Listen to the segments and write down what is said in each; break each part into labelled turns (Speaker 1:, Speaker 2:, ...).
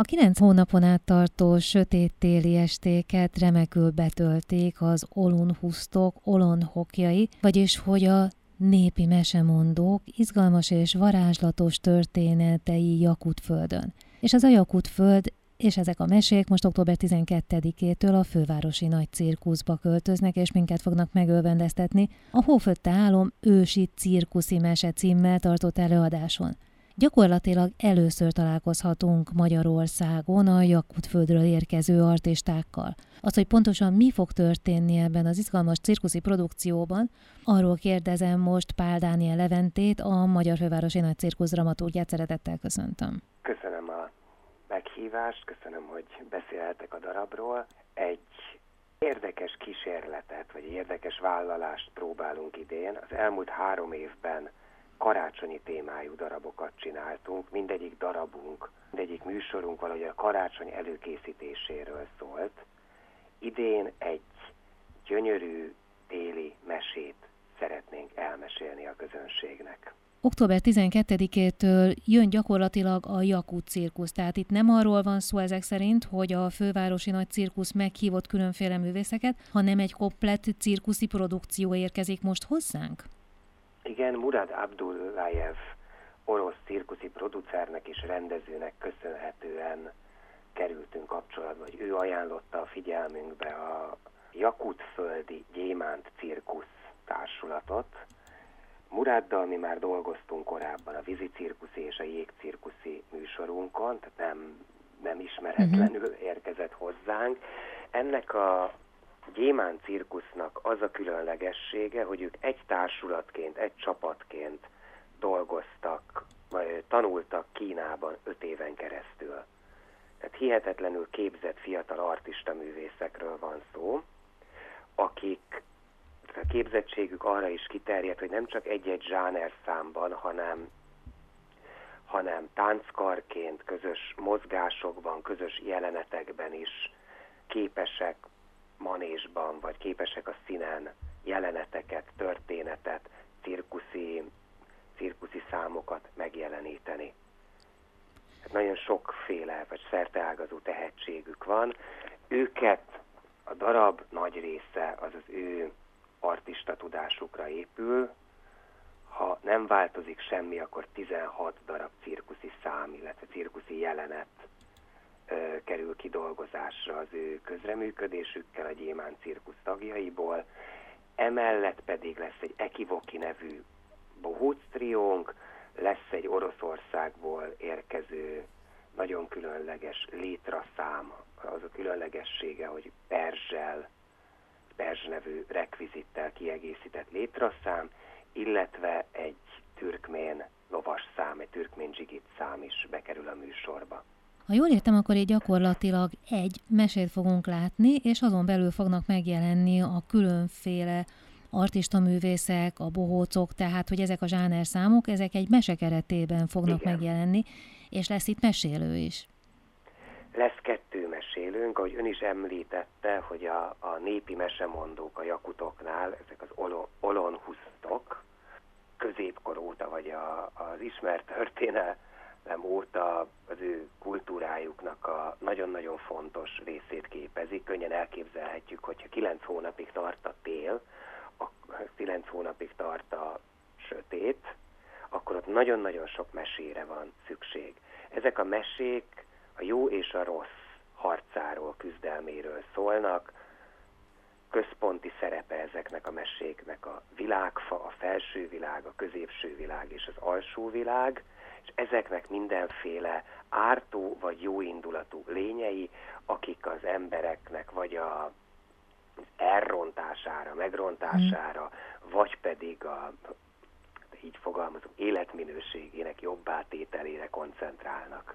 Speaker 1: A kilenc hónapon át tartó sötét téli estéket remekül betölték az olonhusztok, olonhokjai, vagyis hogy a népi mesemondók izgalmas és varázslatos történetei Jakutföldön. És az a Jakutföld és ezek a mesék most október 12-től a fővárosi nagy cirkuszba költöznek, és minket fognak megölvendeztetni a Hófötte álom ősi cirkuszi mese címmel tartott előadáson. Gyakorlatilag először találkozhatunk Magyarországon a Jakutföldről érkező artistákkal. Az, hogy pontosan mi fog történni ebben az izgalmas cirkuszi produkcióban, arról kérdezem most Pál Dániel Leventét, a Magyar Fővárosi Nagy Cirkusz dramaturgiát szeretettel köszöntöm.
Speaker 2: Köszönöm a meghívást, köszönöm, hogy beszélhetek a darabról. Egy érdekes kísérletet, vagy érdekes vállalást próbálunk idén. Az elmúlt három évben karácsonyi témájú darabokat csináltunk, mindegyik darabunk, mindegyik műsorunk valahogy a karácsony előkészítéséről szólt. Idén egy gyönyörű téli mesét szeretnénk elmesélni a közönségnek.
Speaker 1: Október 12-től jön gyakorlatilag a Jakut cirkusz, tehát itt nem arról van szó ezek szerint, hogy a fővárosi nagy cirkusz meghívott különféle művészeket, hanem egy komplett cirkuszi produkció érkezik most hozzánk?
Speaker 2: Igen, Murad Abdullayev orosz cirkuszi producernek és rendezőnek köszönhetően kerültünk kapcsolatba, hogy ő ajánlotta a figyelmünkbe a Jakutföldi Gyémánt Cirkusz társulatot. Muraddal mi már dolgoztunk korábban a vízi cirkuszi és a jégcirkuszi műsorunkon, tehát nem, nem ismeretlenül uh-huh. érkezett hozzánk. Ennek a Gyémán cirkusznak az a különlegessége, hogy ők egy társulatként, egy csapatként dolgoztak, vagy tanultak Kínában öt éven keresztül. Tehát hihetetlenül képzett fiatal artista művészekről van szó, akik a képzettségük arra is kiterjed, hogy nem csak egy-egy zsáner számban, hanem, hanem tánckarként, közös mozgásokban, közös jelenetekben is képesek manésban, vagy képesek a színen jeleneteket, történetet, cirkuszi, cirkuszi számokat megjeleníteni. Hát nagyon sokféle, vagy szerteágazó tehetségük van. Őket a darab nagy része az az ő artista tudásukra épül. Ha nem változik semmi, akkor 16 darab cirkuszi szám, illetve cirkuszi jelenet kerül kidolgozásra az ő közreműködésükkel a Gyémán cirkusz tagjaiból. Emellett pedig lesz egy Ekivoki nevű bohóc triónk, lesz egy Oroszországból érkező nagyon különleges létraszám, az a különlegessége, hogy perzsel, perzs nevű rekvizittel kiegészített létraszám, illetve egy türkmén lovas szám, egy türkmén zsigit szám is bekerül a műsorba.
Speaker 1: Ha jól értem, akkor így gyakorlatilag egy mesét fogunk látni, és azon belül fognak megjelenni a különféle artista művészek, a bohócok, tehát hogy ezek a zsáner számok, ezek egy mese keretében fognak Igen. megjelenni, és lesz itt mesélő is.
Speaker 2: Lesz kettő mesélőnk, ahogy ön is említette, hogy a, a népi mesemondók a jakutoknál, ezek az olon, olonhusztok, középkor óta, vagy a, az ismert történelem óta az ő kultúrájuknak a nagyon-nagyon fontos részét képezik. Könnyen elképzelhetjük, hogyha kilenc hónapig tart a tél, a kilenc hónapig tart a sötét, akkor ott nagyon-nagyon sok mesére van szükség. Ezek a mesék a jó és a rossz harcáról, küzdelméről szólnak, központi szerepe ezeknek a meséknek a világfa, a felső világ, a középső világ és az alsó világ, és ezeknek mindenféle ártó vagy jóindulatú lényei, akik az embereknek vagy a elrontására, megrontására, mm. vagy pedig a így fogalmazom, életminőségének jobbátételére koncentrálnak.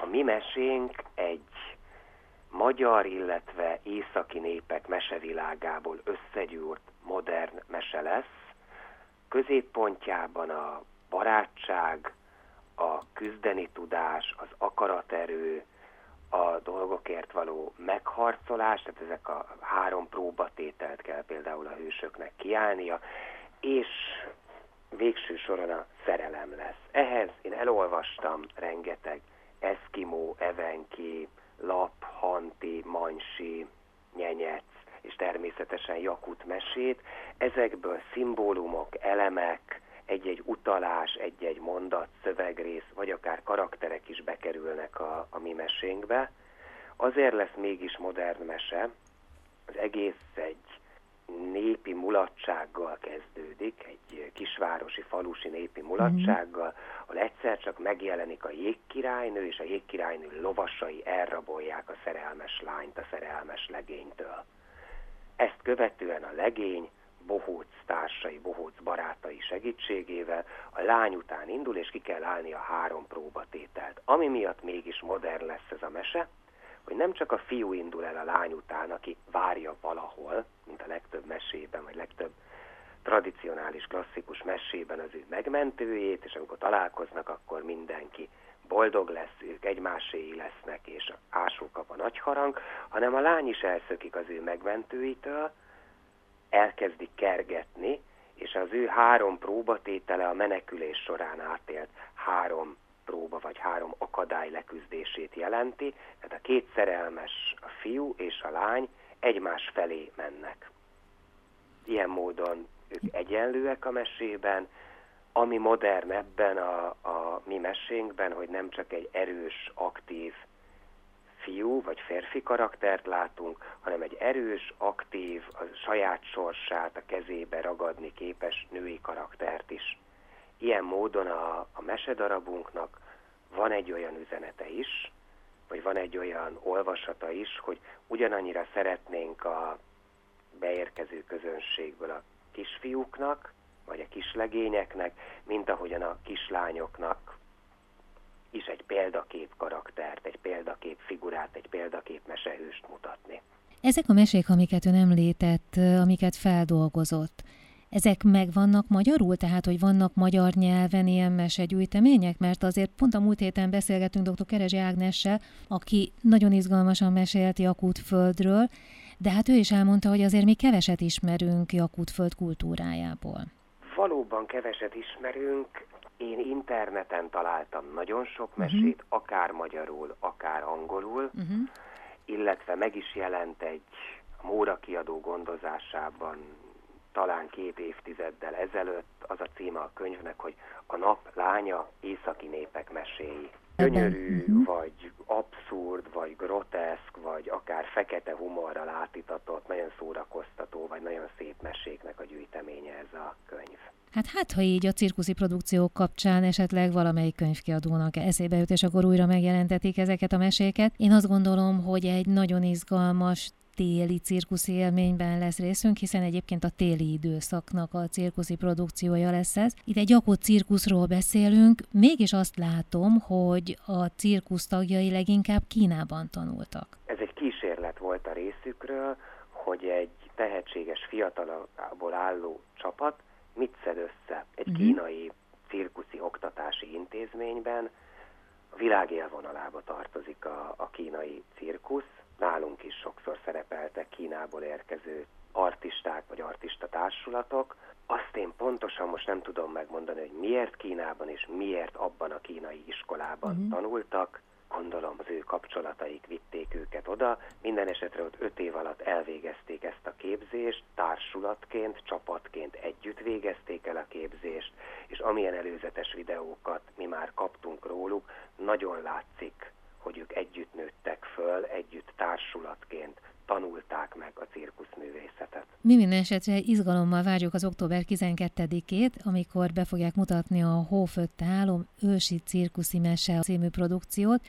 Speaker 2: A mi mesénk egy magyar, illetve északi népek mesevilágából összegyűrt modern mese lesz. Középpontjában a barátság, a küzdeni tudás, az akaraterő, a dolgokért való megharcolás, tehát ezek a három próbatételt kell például a hősöknek kiállnia, és végső soron a szerelem lesz. Ehhez én elolvastam rengeteg eskimo evenki, lap, hanti, mansi, nyenyec, és természetesen jakut mesét. Ezekből szimbólumok, elemek, egy-egy utalás, egy-egy mondat, szövegrész, vagy akár karakterek is bekerülnek a, a mi mesénkbe. Azért lesz mégis modern mese, az egész egy népi mulatsággal kezdődik, egy kisvárosi, falusi népi mulatsággal, ahol egyszer csak megjelenik a jégkirálynő, és a jégkirálynő lovasai elrabolják a szerelmes lányt a szerelmes legénytől. Ezt követően a legény bohóc társai, bohóc barátai segítségével a lány után indul, és ki kell állni a három próbatételt. Ami miatt mégis modern lesz ez a mese, hogy nem csak a fiú indul el a lány után, aki várja valahol, mint a legtöbb mesében, vagy legtöbb tradicionális, klasszikus mesében az ő megmentőjét, és amikor találkoznak, akkor mindenki boldog lesz, ők egymáséi lesznek, és ásó kap a nagy hanem a lány is elszökik az ő megmentőitől, elkezdik kergetni, és az ő három próbatétele a menekülés során átélt három vagy három akadály leküzdését jelenti, tehát a két szerelmes, a fiú és a lány egymás felé mennek. Ilyen módon ők egyenlőek a mesében, ami modern ebben a, a mi mesénkben, hogy nem csak egy erős, aktív fiú vagy férfi karaktert látunk, hanem egy erős, aktív, a saját sorsát a kezébe ragadni képes női karaktert is. Ilyen módon a, a mesedarabunknak van egy olyan üzenete is, vagy van egy olyan olvasata is, hogy ugyanannyira szeretnénk a beérkező közönségből a kisfiúknak, vagy a kislegényeknek, mint ahogyan a kislányoknak is egy példakép karaktert, egy példakép figurát, egy példakép mesehőst mutatni.
Speaker 1: Ezek a mesék, amiket ön említett, amiket feldolgozott, ezek megvannak magyarul, tehát hogy vannak magyar nyelven ilyen mesegyűjtemények? Mert azért pont a múlt héten beszélgettünk dr. Kerezsi Ágnessel, aki nagyon izgalmasan mesélt Jakutföldről, de hát ő is elmondta, hogy azért mi keveset ismerünk Jakutföld kultúrájából.
Speaker 2: Valóban keveset ismerünk, én interneten találtam nagyon sok mhm. mesét, uh-huh. akár magyarul, akár angolul, uh-huh. illetve meg is jelent egy Móra kiadó gondozásában talán két évtizeddel ezelőtt az a címe a könyvnek, hogy A nap lánya északi népek meséi. Gyönyörű, uh-huh. vagy abszurd, vagy groteszk, vagy akár fekete humorral átitatott, nagyon szórakoztató, vagy nagyon szép meséknek a gyűjteménye ez a könyv.
Speaker 1: Hát hát, ha így a cirkuszi produkciók kapcsán esetleg valamelyik könyvkiadónak eszébe jut, és akkor újra megjelentetik ezeket a meséket. Én azt gondolom, hogy egy nagyon izgalmas téli cirkuszi élményben lesz részünk, hiszen egyébként a téli időszaknak a cirkuszi produkciója lesz ez. Itt egy gyakott cirkuszról beszélünk, mégis azt látom, hogy a cirkusz tagjai leginkább Kínában tanultak.
Speaker 2: Ez egy kísérlet volt a részükről, hogy egy tehetséges fiatalból álló csapat mit szed össze egy uh-huh. kínai cirkuszi oktatási intézményben, a világ élvonalába tartozik a, a kínai cirkusz. Nálunk is sokszor szerepeltek Kínából érkező artisták vagy artista társulatok. Azt én pontosan most nem tudom megmondani, hogy miért Kínában és miért abban a kínai iskolában uh-huh. tanultak, gondolom az ő kapcsolataik vitték őket oda. Minden esetre ott öt év alatt elvégezték ezt a képzést, társulatként, csapatként együtt végezték el a képzést, és amilyen előzetes videókat mi már kaptunk róluk, nagyon látszik, hogy ők együtt nőttek föl, együtt társulatként, tanulták meg a cirkuszművészetet.
Speaker 1: Mi minden esetre izgalommal várjuk az október 12-ét, amikor be fogják mutatni a Hófötte álom ősi cirkuszi mese című produkciót,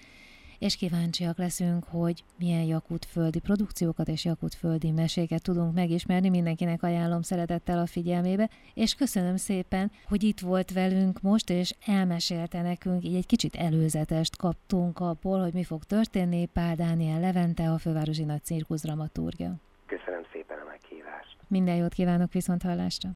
Speaker 1: és kíváncsiak leszünk, hogy milyen jakutföldi produkciókat és jakutföldi meséket tudunk megismerni. Mindenkinek ajánlom szeretettel a figyelmébe, és köszönöm szépen, hogy itt volt velünk most, és elmesélte nekünk, így egy kicsit előzetest kaptunk abból, hogy mi fog történni. Pál Dániel Levente, a Fővárosi Nagy Cirkusz dramaturgia.
Speaker 2: Köszönöm szépen a meghívást.
Speaker 1: Minden jót kívánok viszont hallásra.